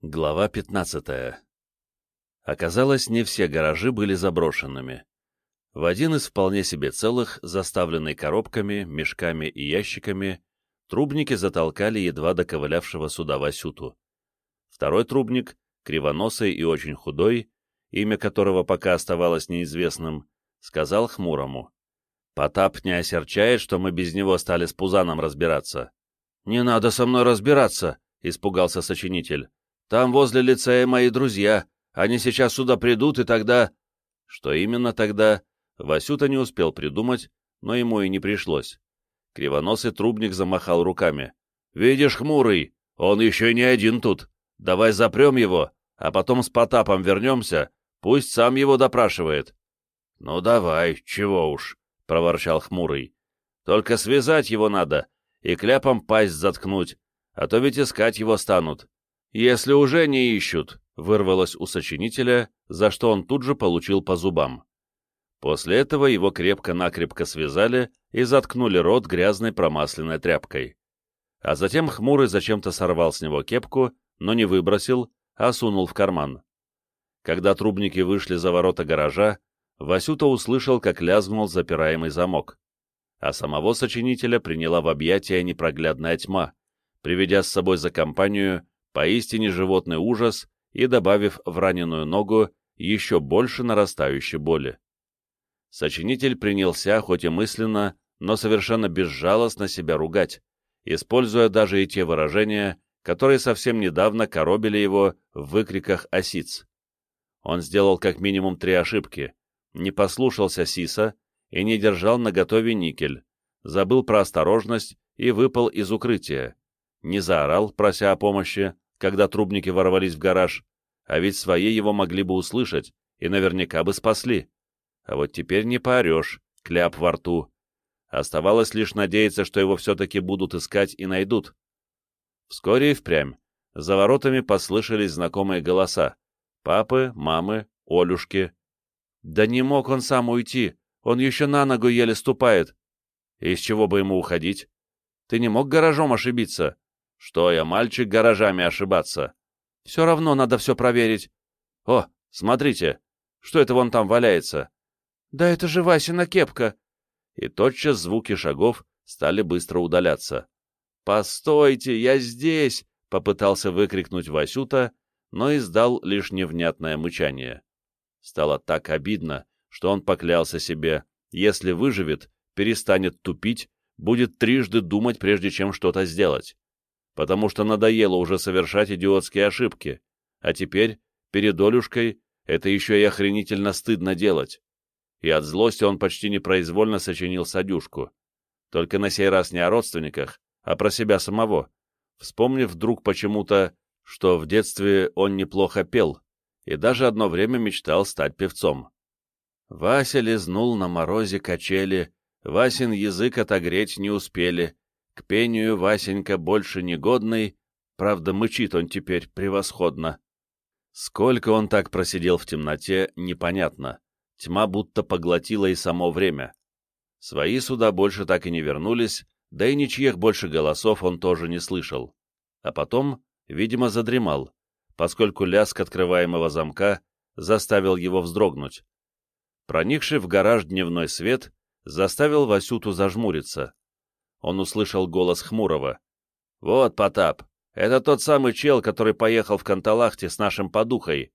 Глава 15 Оказалось, не все гаражи были заброшенными. В один из вполне себе целых, заставленный коробками, мешками и ящиками, трубники затолкали едва доковылявшего сюда Васюту. Второй трубник, кривоносый и очень худой, имя которого пока оставалось неизвестным, сказал хмурому. «Потап не осерчает, что мы без него стали с Пузаном разбираться». «Не надо со мной разбираться», — испугался сочинитель. Там возле лицея мои друзья. Они сейчас сюда придут, и тогда...» Что именно тогда, Васюта не успел придумать, но ему и не пришлось. Кривоносый трубник замахал руками. «Видишь, хмурый, он еще не один тут. Давай запрем его, а потом с Потапом вернемся, пусть сам его допрашивает». «Ну давай, чего уж», — проворчал хмурый. «Только связать его надо и кляпом пасть заткнуть, а то ведь искать его станут. «Если уже не ищут», — вырвалось у сочинителя, за что он тут же получил по зубам. После этого его крепко-накрепко связали и заткнули рот грязной промасленной тряпкой. А затем Хмурый зачем-то сорвал с него кепку, но не выбросил, а сунул в карман. Когда трубники вышли за ворота гаража, Васюта услышал, как лязгнул запираемый замок. А самого сочинителя приняла в объятия непроглядная тьма, приведя с собой за компанию поистине животный ужас и добавив в раненую ногу еще больше нарастающей боли. Сочинитель принялся, хоть и мысленно, но совершенно безжалостно себя ругать, используя даже и те выражения, которые совсем недавно коробили его в выкриках осиц. Он сделал как минимум три ошибки, не послушался Сиса и не держал наготове никель, забыл про осторожность и выпал из укрытия, не заорал, прося о помощи, когда трубники ворвались в гараж, а ведь свои его могли бы услышать и наверняка бы спасли. А вот теперь не поорешь, кляп во рту. Оставалось лишь надеяться, что его все-таки будут искать и найдут. Вскоре и впрямь за воротами послышались знакомые голоса. Папы, мамы, Олюшки. Да не мог он сам уйти, он еще на ногу еле ступает. Из чего бы ему уходить? Ты не мог гаражом ошибиться? Что я, мальчик, гаражами ошибаться? Все равно надо все проверить. О, смотрите, что это вон там валяется? Да это же Васина кепка. И тотчас звуки шагов стали быстро удаляться. «Постойте, я здесь!» — попытался выкрикнуть Васюта, но издал лишь невнятное мычание. Стало так обидно, что он поклялся себе, если выживет, перестанет тупить, будет трижды думать, прежде чем что-то сделать потому что надоело уже совершать идиотские ошибки, а теперь, перед Олюшкой, это еще и охренительно стыдно делать. И от злости он почти непроизвольно сочинил садюшку. Только на сей раз не о родственниках, а про себя самого, вспомнив вдруг почему-то, что в детстве он неплохо пел и даже одно время мечтал стать певцом. Вася лизнул на морозе качели, Васин язык отогреть не успели, к пению Васенька больше негодный, правда, мычит он теперь превосходно. Сколько он так просидел в темноте, непонятно. Тьма будто поглотила и само время. Свои суда больше так и не вернулись, да и ничьих больше голосов он тоже не слышал. А потом, видимо, задремал, поскольку лязг открываемого замка заставил его вздрогнуть. Проникший в гараж дневной свет заставил Васюту зажмуриться он услышал голос Хмурого. «Вот, Потап, это тот самый чел, который поехал в Канталахте с нашим подухой».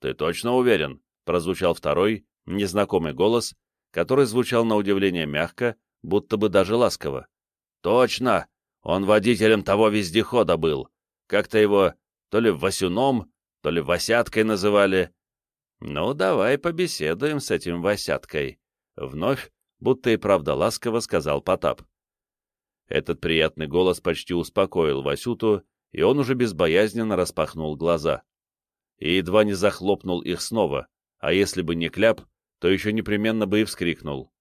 «Ты точно уверен?» — прозвучал второй, незнакомый голос, который звучал на удивление мягко, будто бы даже ласково. «Точно! Он водителем того вездехода был. Как-то его то ли Васюном, то ли Васяткой называли. Ну, давай побеседуем с этим Васяткой». Вновь, будто и правда ласково, сказал Потап. Этот приятный голос почти успокоил Васюту, и он уже безбоязненно распахнул глаза. И едва не захлопнул их снова, а если бы не кляп, то еще непременно бы и вскрикнул.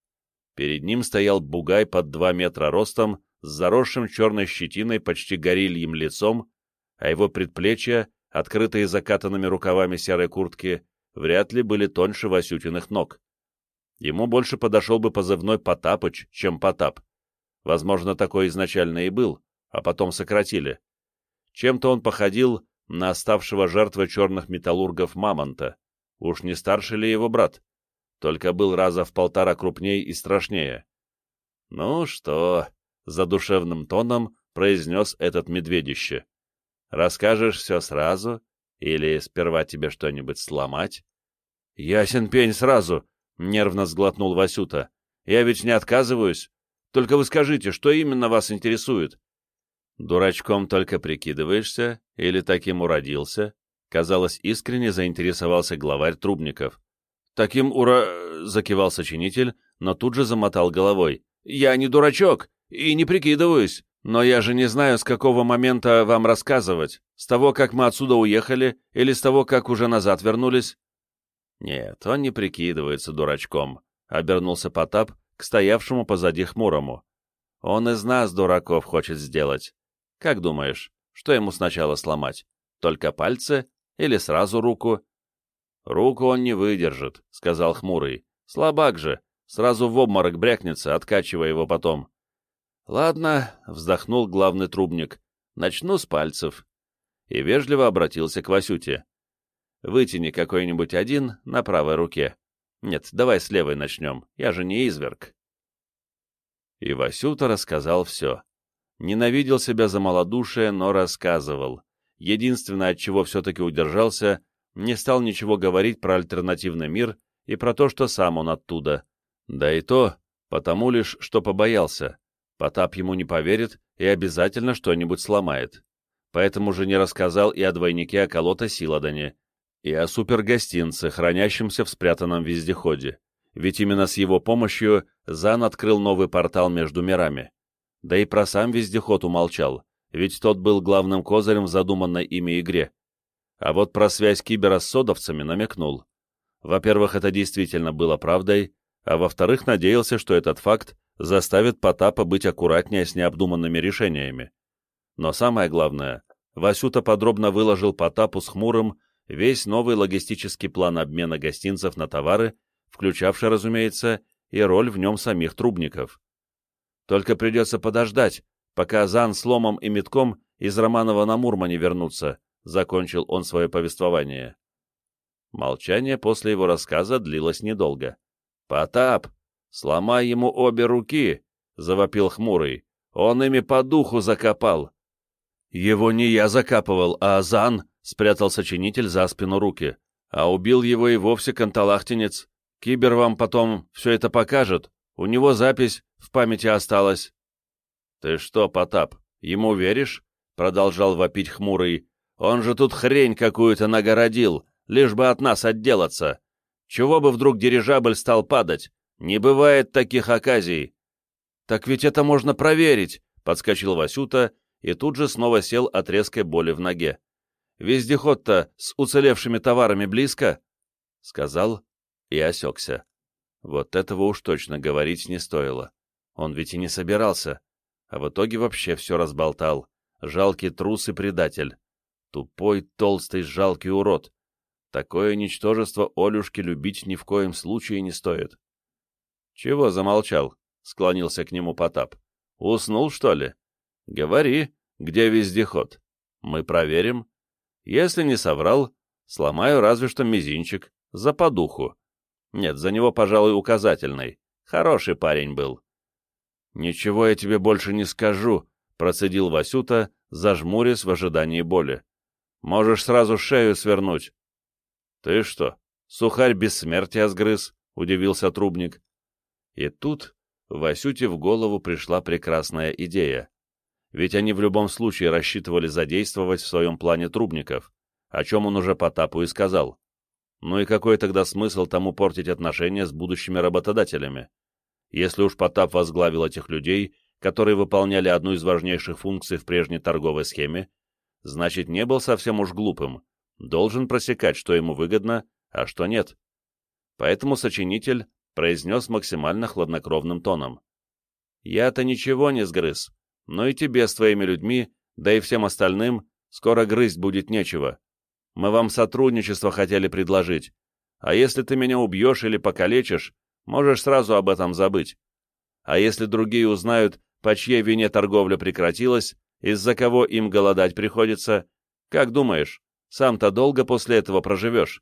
Перед ним стоял бугай под два метра ростом, с заросшим черной щетиной почти горильем лицом, а его предплечья, открытые закатанными рукавами серой куртки, вряд ли были тоньше Васютиных ног. Ему больше подошел бы позывной Потапыч, чем Потап. Возможно, такой изначально и был, а потом сократили. Чем-то он походил на оставшего жертвой черных металлургов Мамонта. Уж не старше ли его брат? Только был раза в полтора крупнее и страшнее. «Ну что?» — задушевным тоном произнес этот медведище. «Расскажешь все сразу? Или сперва тебе что-нибудь сломать?» «Ясен пень сразу!» — нервно сглотнул Васюта. «Я ведь не отказываюсь. Только вы скажите, что именно вас интересует?» «Дурачком только прикидываешься? Или таким уродился?» Казалось, искренне заинтересовался главарь Трубников. «Таким ура...» — закивал сочинитель, но тут же замотал головой. «Я не дурачок и не прикидываюсь, но я же не знаю, с какого момента вам рассказывать, с того, как мы отсюда уехали, или с того, как уже назад вернулись?» «Нет, он не прикидывается дурачком», — обернулся Потап к стоявшему позади хмурому. «Он из нас, дураков, хочет сделать. Как думаешь, что ему сначала сломать? Только пальцы или сразу руку?» «Руку он не выдержит», — сказал хмурый. «Слабак же, сразу в обморок брякнется, откачивая его потом». «Ладно», — вздохнул главный трубник, — «начну с пальцев». И вежливо обратился к Васюте. «Вытяни какой-нибудь один на правой руке. Нет, давай с левой начнем, я же не изверг». И Васюта рассказал все. Ненавидел себя за малодушие, но рассказывал. Единственное, от чего все-таки удержался, не стал ничего говорить про альтернативный мир и про то, что сам он оттуда. Да и то, потому лишь, что побоялся. Потап ему не поверит и обязательно что-нибудь сломает. Поэтому же не рассказал и о двойнике Аколота Силадане, и о супергостинце, хранящемся в спрятанном вездеходе. Ведь именно с его помощью Зан открыл новый портал между мирами. Да и про сам вездеход умолчал, ведь тот был главным козырем в задуманной ими игре. А вот про связь Кибера с содовцами намекнул. Во-первых, это действительно было правдой, а во-вторых, надеялся, что этот факт заставит Потапа быть аккуратнее с необдуманными решениями. Но самое главное, Васюта подробно выложил Потапу с Хмурым весь новый логистический план обмена гостинцев на товары, включавший, разумеется, и роль в нем самих трубников. Только придется подождать, пока Зан с Ломом и Метком из Романова на Мурмане вернутся, — закончил он свое повествование. Молчание после его рассказа длилось недолго. «Потап, сломай ему обе руки!» — завопил Хмурый. «Он ими по духу закопал!» «Его не я закапывал, а Зан!» — спрятал сочинитель за спину руки. «А убил его и вовсе канталахтенец. Кибер вам потом все это покажет. У него запись в памяти осталась. — Ты что, Потап, ему веришь? — продолжал вопить хмурый. — Он же тут хрень какую-то нагородил, лишь бы от нас отделаться. Чего бы вдруг дирижабль стал падать? Не бывает таких оказий. — Так ведь это можно проверить, — подскочил Васюта и тут же снова сел от резкой боли в ноге. — Вездеход-то с уцелевшими товарами близко? — сказал и осекся. Вот этого уж точно говорить не стоило. Он ведь и не собирался. А в итоге вообще все разболтал. Жалкий трус и предатель. Тупой, толстый, жалкий урод. Такое ничтожество Олюшке любить ни в коем случае не стоит. — Чего замолчал? — склонился к нему Потап. — Уснул, что ли? — Говори, где вездеход. Мы проверим. Если не соврал, сломаю разве что мизинчик, за подуху. Нет, за него, пожалуй, указательный. Хороший парень был. «Ничего я тебе больше не скажу», — процедил Васюта, зажмурясь в ожидании боли. «Можешь сразу шею свернуть». «Ты что, сухарь бессмертия сгрыз?» — удивился Трубник. И тут Васюте в голову пришла прекрасная идея. Ведь они в любом случае рассчитывали задействовать в своем плане Трубников, о чем он уже Потапу и сказал. Ну и какой тогда смысл тому портить отношения с будущими работодателями? Если уж Потап возглавил этих людей, которые выполняли одну из важнейших функций в прежней торговой схеме, значит, не был совсем уж глупым, должен просекать, что ему выгодно, а что нет. Поэтому сочинитель произнес максимально хладнокровным тоном. «Я-то ничего не сгрыз, но и тебе с твоими людьми, да и всем остальным, скоро грызть будет нечего. Мы вам сотрудничество хотели предложить. А если ты меня убьешь или покалечишь, можешь сразу об этом забыть. А если другие узнают, по чьей вине торговля прекратилась, из-за кого им голодать приходится, Как думаешь, сам-то долго после этого проживешь?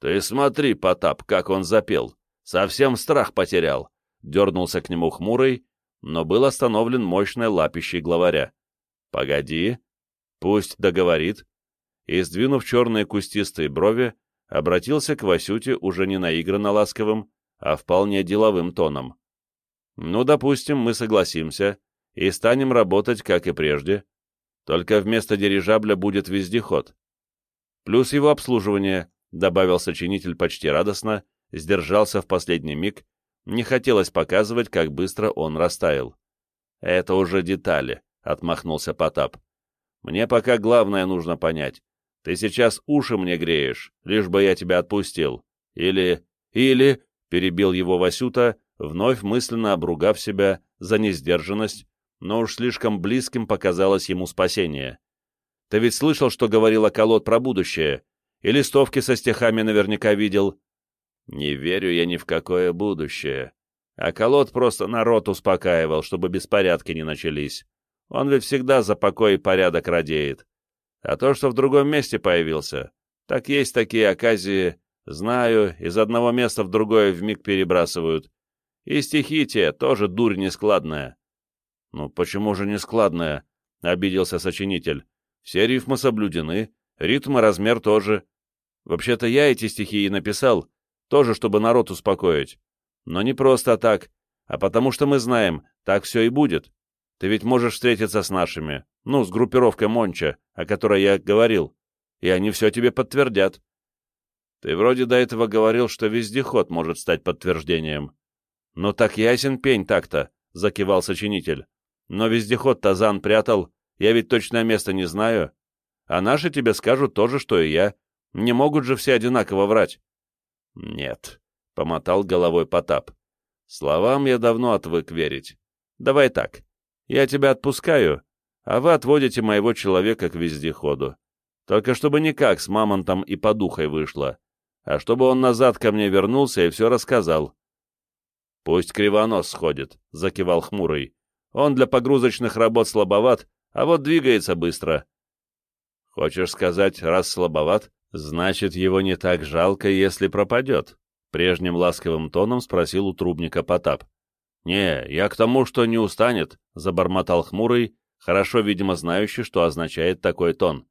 Ты смотри, Потап, как он запел. Совсем страх потерял. Дернулся к нему хмурый, но был остановлен мощной лапищей главаря. Погоди, пусть договорит. И, сдвинув черные кустистые брови, обратился к Васюте уже не наигранно ласковым, а вполне деловым тоном. «Ну, допустим, мы согласимся и станем работать, как и прежде, только вместо дирижабля будет вездеход. Плюс его обслуживание, добавил сочинитель почти радостно, сдержался в последний миг, не хотелось показывать, как быстро он растаял. «Это уже детали», — отмахнулся Потап. «Мне пока главное нужно понять. Ты сейчас уши мне греешь, лишь бы я тебя отпустил. Или... или...» — перебил его Васюта, вновь мысленно обругав себя за несдержанность, но уж слишком близким показалось ему спасение. «Ты ведь слышал, что говорил Околот про будущее? И листовки со стихами наверняка видел?» «Не верю я ни в какое будущее. Околот просто народ успокаивал, чтобы беспорядки не начались. Он ведь всегда за покой и порядок радеет. А то, что в другом месте появился, так есть такие оказии, знаю, из одного места в другое вмиг перебрасывают. И стихи те тоже дурь нескладная. «Ну почему же не складная?» — обиделся сочинитель. «Все рифмы соблюдены, ритм и размер тоже. Вообще-то я эти стихи и написал, тоже чтобы народ успокоить. Но не просто так, а потому что мы знаем, так все и будет. Ты ведь можешь встретиться с нашими, ну, с группировкой Монча, о которой я говорил, и они все тебе подтвердят. Ты вроде до этого говорил, что вездеход может стать подтверждением. Ну так ясен пень так-то, — закивал сочинитель. Но вездеход Тазан прятал, я ведь точное место не знаю. А наши тебе скажут то же, что и я. Не могут же все одинаково врать. Нет, — помотал головой Потап. Словам я давно отвык верить. Давай так, я тебя отпускаю, а вы отводите моего человека к вездеходу. Только чтобы никак с мамонтом и подухой вышло, а чтобы он назад ко мне вернулся и все рассказал. — Пусть кривонос сходит, — закивал хмурый. Он для погрузочных работ слабоват, а вот двигается быстро. Хочешь сказать, раз слабоват, значит, его не так жалко, если пропадет? Прежним ласковым тоном спросил у трубника Потап. «Не, я к тому, что не устанет», — забормотал хмурый, хорошо, видимо, знающий, что означает такой тон.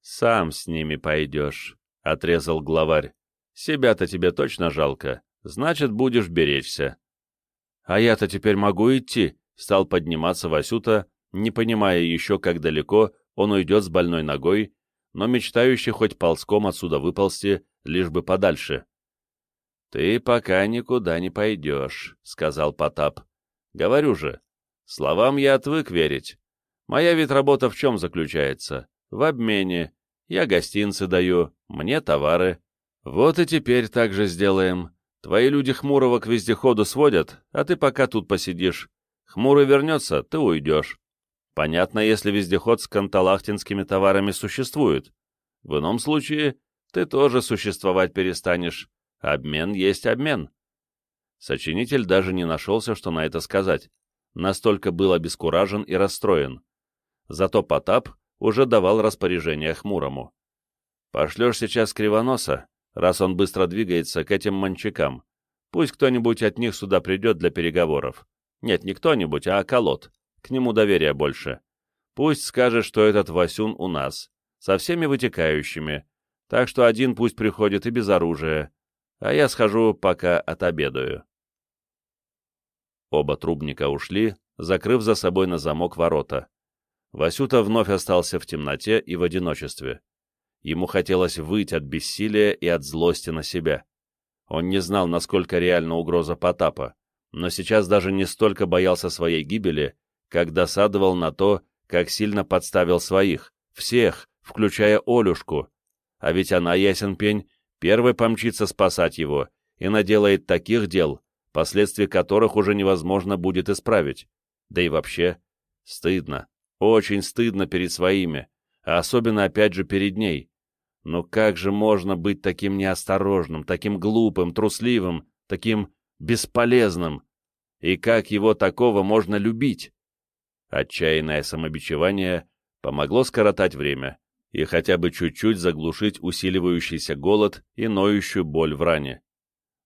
«Сам с ними пойдешь», — отрезал главарь. «Себя-то тебе точно жалко, значит, будешь беречься». «А я-то теперь могу идти?» стал подниматься Васюта, не понимая еще, как далеко он уйдет с больной ногой, но мечтающий хоть ползком отсюда выползти, лишь бы подальше. «Ты пока никуда не пойдешь», — сказал Потап. «Говорю же, словам я отвык верить. Моя ведь работа в чем заключается? В обмене. Я гостинцы даю, мне товары. Вот и теперь так же сделаем. Твои люди Хмурого к вездеходу сводят, а ты пока тут посидишь. Хмурый вернется, ты уйдешь. Понятно, если вездеход с канталахтинскими товарами существует. В ином случае ты тоже существовать перестанешь. Обмен есть обмен. Сочинитель даже не нашелся, что на это сказать. Настолько был обескуражен и расстроен. Зато Потап уже давал распоряжение Хмурому. «Пошлешь сейчас Кривоноса, раз он быстро двигается, к этим манчакам. Пусть кто-нибудь от них сюда придет для переговоров. Нет, не кто-нибудь, а околот. К нему доверия больше. Пусть скажет, что этот Васюн у нас, со всеми вытекающими, так что один пусть приходит и без оружия, а я схожу, пока отобедаю. Оба трубника ушли, закрыв за собой на замок ворота. Васюта вновь остался в темноте и в одиночестве. Ему хотелось выть от бессилия и от злости на себя. Он не знал, насколько реальна угроза Потапа но сейчас даже не столько боялся своей гибели, как досадовал на то, как сильно подставил своих, всех, включая Олюшку. А ведь она, ясен пень, первой помчится спасать его и наделает таких дел, последствия которых уже невозможно будет исправить. Да и вообще, стыдно, очень стыдно перед своими, а особенно опять же перед ней. Но как же можно быть таким неосторожным, таким глупым, трусливым, таким бесполезным. И как его такого можно любить? Отчаянное самобичевание помогло скоротать время, и хотя бы чуть-чуть заглушить усиливающийся голод и ноющую боль в ране.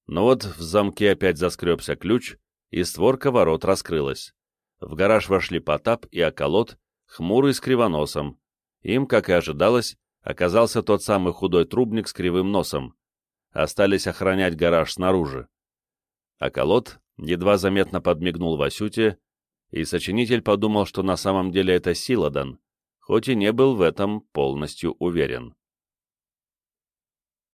Но вот в замке опять заскребся ключ, и створка ворот раскрылась. В гараж вошли Потап и Околот, хмурый с кривоносом. Им, как и ожидалось, оказался тот самый худой трубник с кривым носом. Остались охранять гараж снаружи. Околот едва заметно подмигнул Васюте, и сочинитель подумал, что на самом деле это Силадан, хоть и не был в этом полностью уверен.